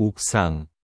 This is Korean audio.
옥상